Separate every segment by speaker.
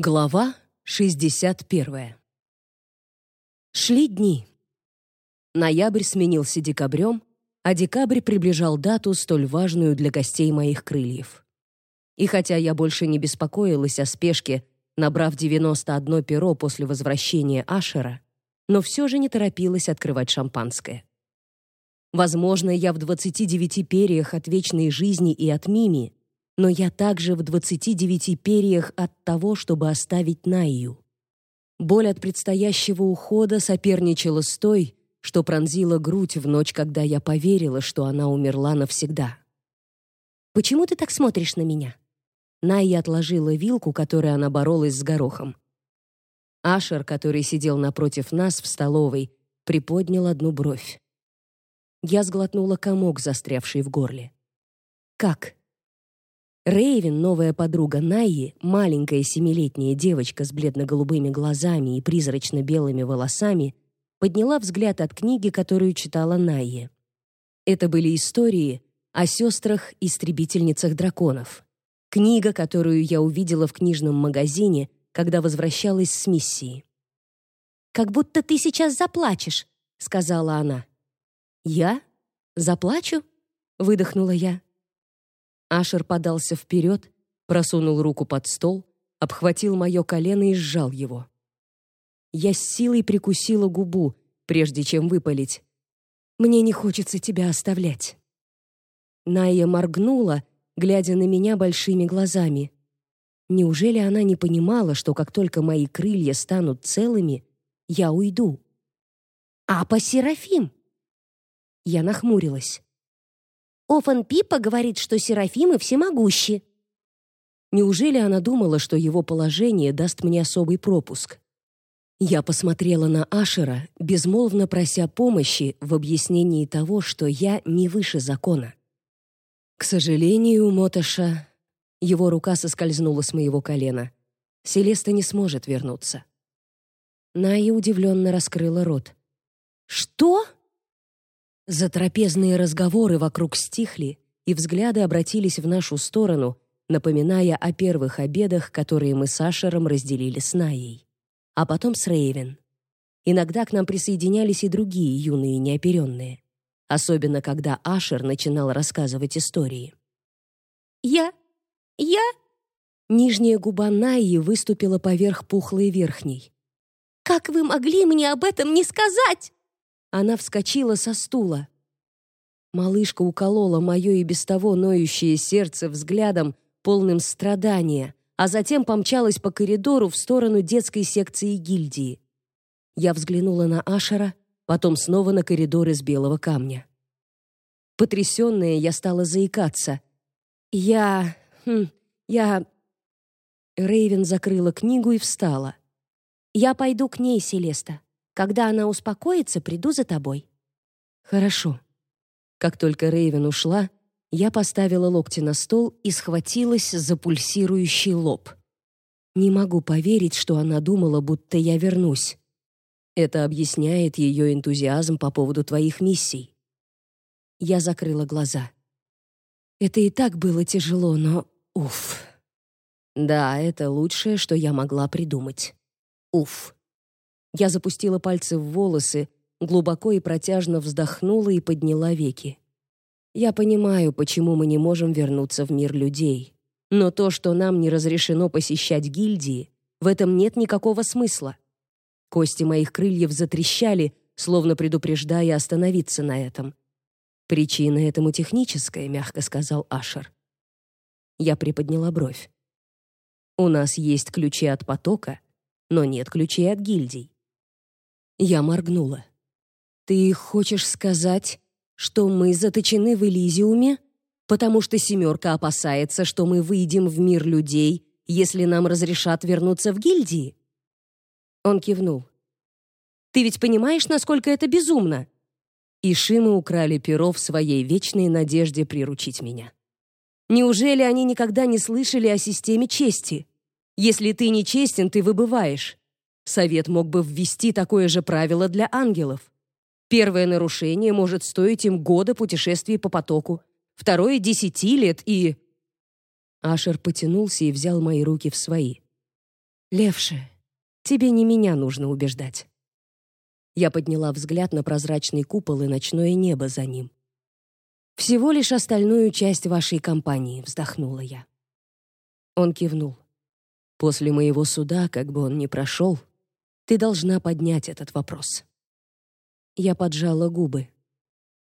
Speaker 1: Глава 61. Шли дни. Ноябрь сменился декабрем, а декабрь приближал дату, столь важную для гостей моих крыльев. И хотя я больше не беспокоилась о спешке, набрав 91 перо после возвращения Ашера, но все же не торопилась открывать шампанское. Возможно, я в 29 перьях от вечной жизни и от Мими, но я также в двадцати девяти перьях от того, чтобы оставить Найю. Боль от предстоящего ухода соперничала с той, что пронзила грудь в ночь, когда я поверила, что она умерла навсегда. «Почему ты так смотришь на меня?» Найя отложила вилку, которой она боролась с горохом. Ашер, который сидел напротив нас в столовой, приподнял одну бровь. Я сглотнула комок, застрявший в горле. «Как?» Рейвен, новая подруга Найи, маленькая семилетняя девочка с бледно-голубыми глазами и призрачно-белыми волосами, подняла взгляд от книги, которую читала Найи. Это были истории о сестрах-истребительницах драконов. Книга, которую я увидела в книжном магазине, когда возвращалась с миссии. «Как будто ты сейчас заплачешь», — сказала она. «Я? Заплачу?» — выдохнула я. Ашер подался вперед, просунул руку под стол, обхватил мое колено и сжал его. Я с силой прикусила губу, прежде чем выпалить. «Мне не хочется тебя оставлять». Найя моргнула, глядя на меня большими глазами. Неужели она не понимала, что как только мои крылья станут целыми, я уйду? «А по Серафим?» Я нахмурилась. Офан Пипа говорит, что Серафимы всемогущи. Неужели она думала, что его положение даст мне особый пропуск? Я посмотрела на Ашера, безмолвно прося помощи в объяснении того, что я не выше закона. К сожалению, Мотоша, его рука соскользнула с моего колена. Селеста не сможет вернуться. Ная удивленно раскрыла рот. Что? Затрапезные разговоры вокруг стихли, и взгляды обратились в нашу сторону, напоминая о первых обедах, которые мы с Ашером разделили с Наей, а потом с Рейвен. Иногда к нам присоединялись и другие юные неоперенные, особенно когда Ашер начинал рассказывать истории. «Я... я...» Нижняя губа Наи выступила поверх пухлой верхней. «Как вы могли мне об этом не сказать?» Она вскочила со стула. Малышка уколола мое и без того ноющее сердце взглядом, полным страдания, а затем помчалась по коридору в сторону детской секции гильдии. Я взглянула на Ашера, потом снова на коридор из белого камня. Потрясенная, я стала заикаться. «Я... Хм, я...» Рейвен закрыла книгу и встала. «Я пойду к ней, Селеста. Когда она успокоится, приду за тобой». «Хорошо». Как только Рейвен ушла, я поставила локти на стол и схватилась за пульсирующий лоб. Не могу поверить, что она думала, будто я вернусь. Это объясняет ее энтузиазм по поводу твоих миссий. Я закрыла глаза. Это и так было тяжело, но уф. Да, это лучшее, что я могла придумать. Уф. Я запустила пальцы в волосы, глубоко и протяжно вздохнула и подняла веки. Я понимаю, почему мы не можем вернуться в мир людей. Но то, что нам не разрешено посещать гильдии, в этом нет никакого смысла. Кости моих крыльев затрещали, словно предупреждая остановиться на этом. Причина этому техническая, мягко сказал Ашер. Я приподняла бровь. У нас есть ключи от потока, но нет ключей от гильдий. Я моргнула. «Ты хочешь сказать, что мы заточены в Элизиуме, потому что семерка опасается, что мы выйдем в мир людей, если нам разрешат вернуться в гильдии?» Он кивнул. «Ты ведь понимаешь, насколько это безумно?» И Шимы украли перо в своей вечной надежде приручить меня. Неужели они никогда не слышали о системе чести? Если ты нечестен, ты выбываешь. Совет мог бы ввести такое же правило для ангелов. Первое нарушение может стоить им года путешествий по потоку, второе — десяти лет и... Ашер потянулся и взял мои руки в свои. Левше, тебе не меня нужно убеждать. Я подняла взгляд на прозрачный купол и ночное небо за ним. Всего лишь остальную часть вашей компании, вздохнула я. Он кивнул. После моего суда, как бы он ни прошел, ты должна поднять этот вопрос. Я поджала губы.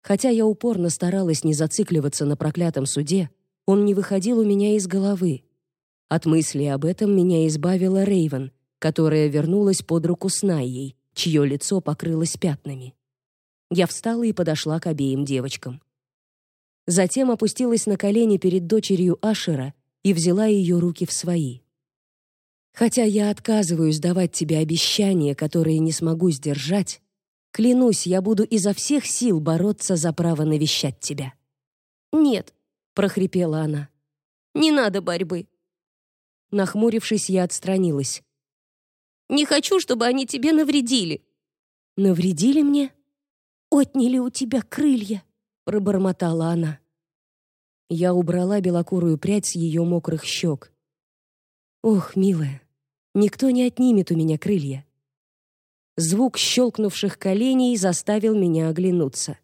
Speaker 1: Хотя я упорно старалась не зацикливаться на проклятом суде, он не выходил у меня из головы. От мысли об этом меня избавила Рейвен, которая вернулась под руку с Найей, чье лицо покрылось пятнами. Я встала и подошла к обеим девочкам. Затем опустилась на колени перед дочерью Ашера и взяла ее руки в свои. Хотя я отказываюсь давать тебе обещания, которые не смогу сдержать, клянусь, я буду изо всех сил бороться за право навещать тебя.
Speaker 2: Нет, прохрипела она. Не надо борьбы.
Speaker 1: Нахмурившись, я отстранилась.
Speaker 2: Не хочу, чтобы они тебе навредили.
Speaker 1: Навредили мне?
Speaker 2: Отняли у тебя крылья,
Speaker 1: пробормотала она. Я убрала белокурую прядь с ее мокрых щек. Ох, милая, никто не отнимет у меня крылья. Звук щелкнувших коленей заставил меня оглянуться.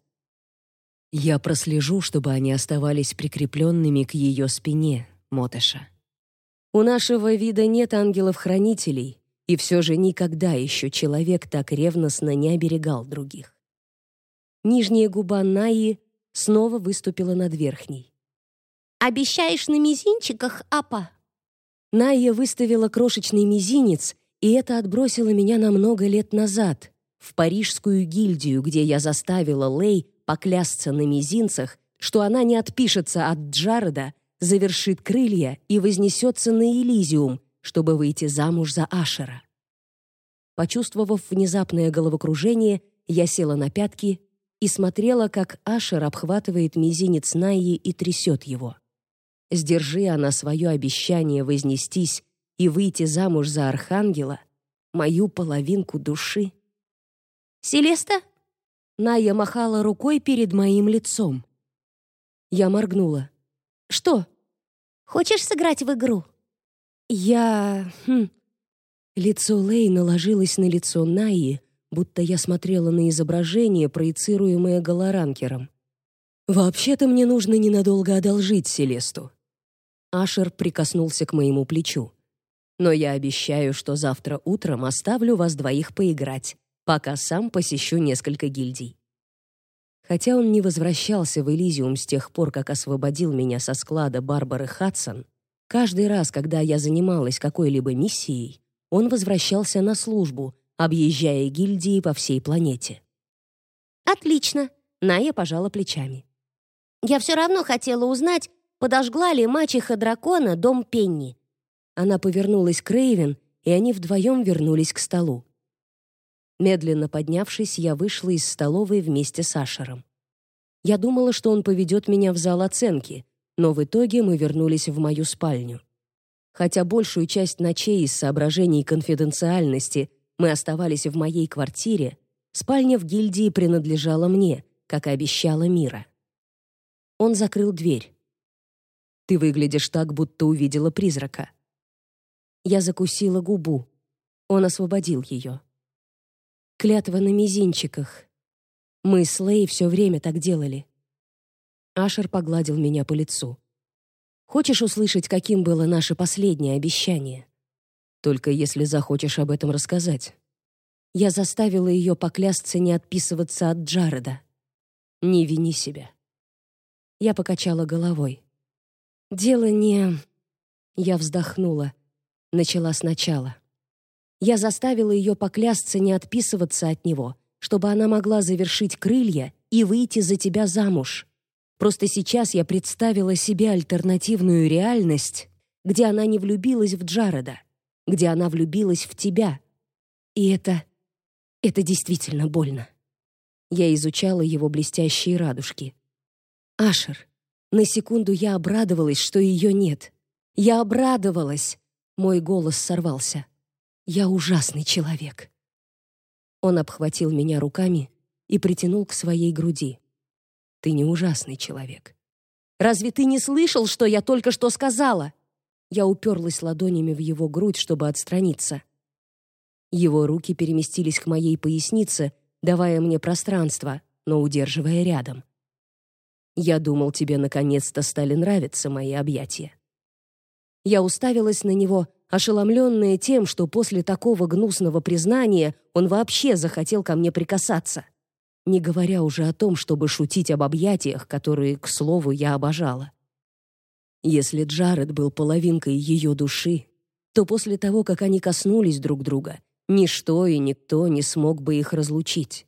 Speaker 1: Я прослежу, чтобы они оставались прикрепленными к ее спине, Мотеша. У нашего вида нет ангелов-хранителей, и все же никогда еще человек так ревностно не оберегал других. Нижняя губа Наи снова выступила над верхней.
Speaker 2: Обещаешь на мизинчиках, апа?»
Speaker 1: Найя выставила крошечный мизинец, и это отбросило меня на много лет назад, в парижскую гильдию, где я заставила Лей поклясться на мизинцах, что она не отпишется от Джареда, завершит крылья и вознесется на Элизиум, чтобы выйти замуж за Ашера. Почувствовав внезапное головокружение, я села на пятки и смотрела, как Ашер обхватывает мизинец Найи и трясет его. Сдержи она свое обещание вознестись и выйти замуж за архангела, мою половинку души.
Speaker 2: Селеста?
Speaker 1: Ная махала рукой перед моим лицом. Я моргнула. Что?
Speaker 2: Хочешь сыграть в игру?
Speaker 1: Я, хм. Лицо Лей наложилось на лицо Наи, будто я смотрела на изображение, проецируемое голоранкером. Вообще-то мне нужно ненадолго одолжить Селесту. Ашер прикоснулся к моему плечу. Но я обещаю, что завтра утром оставлю вас двоих поиграть, пока сам посещу несколько гильдий. Хотя он не возвращался в Элизиум с тех пор, как освободил меня со склада Барбары Хадсон, каждый раз, когда я занималась какой-либо миссией, он возвращался на службу, объезжая гильдии по всей планете.
Speaker 2: Отлично, Ная пожала плечами. Я все равно хотела узнать, подожгла ли мачеха дракона дом Пенни.
Speaker 1: Она повернулась к Рейвен, и они вдвоем вернулись к столу. Медленно поднявшись, я вышла из столовой вместе с Ашером. Я думала, что он поведет меня в зал оценки, но в итоге мы вернулись в мою спальню. Хотя большую часть ночей из соображений конфиденциальности мы оставались в моей квартире, спальня в гильдии принадлежала мне, как и обещала Мира. Он закрыл дверь. Ты выглядишь так, будто увидела призрака. Я закусила губу. Он освободил ее. Клятва на мизинчиках. Мы с Лей все время так делали. Ашер погладил меня по лицу. Хочешь услышать, каким было наше последнее обещание? Только если захочешь об этом рассказать. Я заставила ее поклясться не отписываться от Джареда. Не вини себя. Я покачала головой. Дело не... Я вздохнула. Начала сначала. Я заставила ее поклясться не отписываться от него, чтобы она могла завершить крылья и выйти за тебя замуж. Просто сейчас я представила себе альтернативную реальность, где она не влюбилась в Джареда, где она влюбилась в тебя. И это... это действительно больно. Я изучала его блестящие радужки. Ашер, на секунду я обрадовалась, что ее нет. Я обрадовалась. Мой голос сорвался. Я ужасный человек. Он обхватил меня руками и притянул к своей груди. Ты не ужасный человек. Разве ты не слышал, что я только что сказала? Я уперлась ладонями в его грудь, чтобы отстраниться. Его руки переместились к моей пояснице, давая мне пространство, но удерживая рядом. Я думал, тебе наконец-то стали нравиться мои объятия. Я уставилась на него, ошеломленная тем, что после такого гнусного признания он вообще захотел ко мне прикасаться, не говоря уже о том, чтобы шутить об объятиях, которые, к слову, я обожала. Если Джаред был половинкой ее души, то после того, как они коснулись друг друга, ничто и никто не смог бы их разлучить.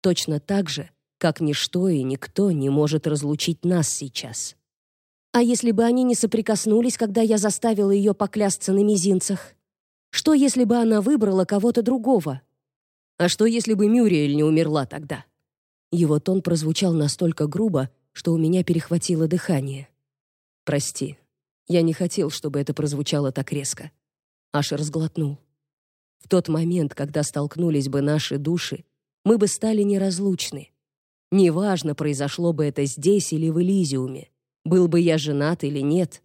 Speaker 1: Точно так же, как ничто и никто не может разлучить нас сейчас. А если бы они не соприкоснулись, когда я заставила ее поклясться на мизинцах? Что, если бы она выбрала кого-то другого? А что, если бы Мюриэль не умерла тогда? Его тон прозвучал настолько грубо, что у меня перехватило дыхание. Прости. Я не хотел, чтобы это прозвучало так резко. Аш разглотнул. В тот момент, когда столкнулись бы наши души, мы бы стали неразлучны. Неважно, произошло бы это здесь или в Элизиуме был бы я женат или нет.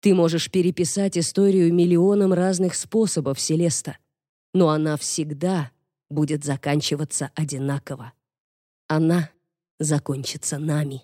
Speaker 1: Ты можешь переписать историю миллионом разных способов, Селеста, но она всегда будет заканчиваться одинаково. Она закончится нами.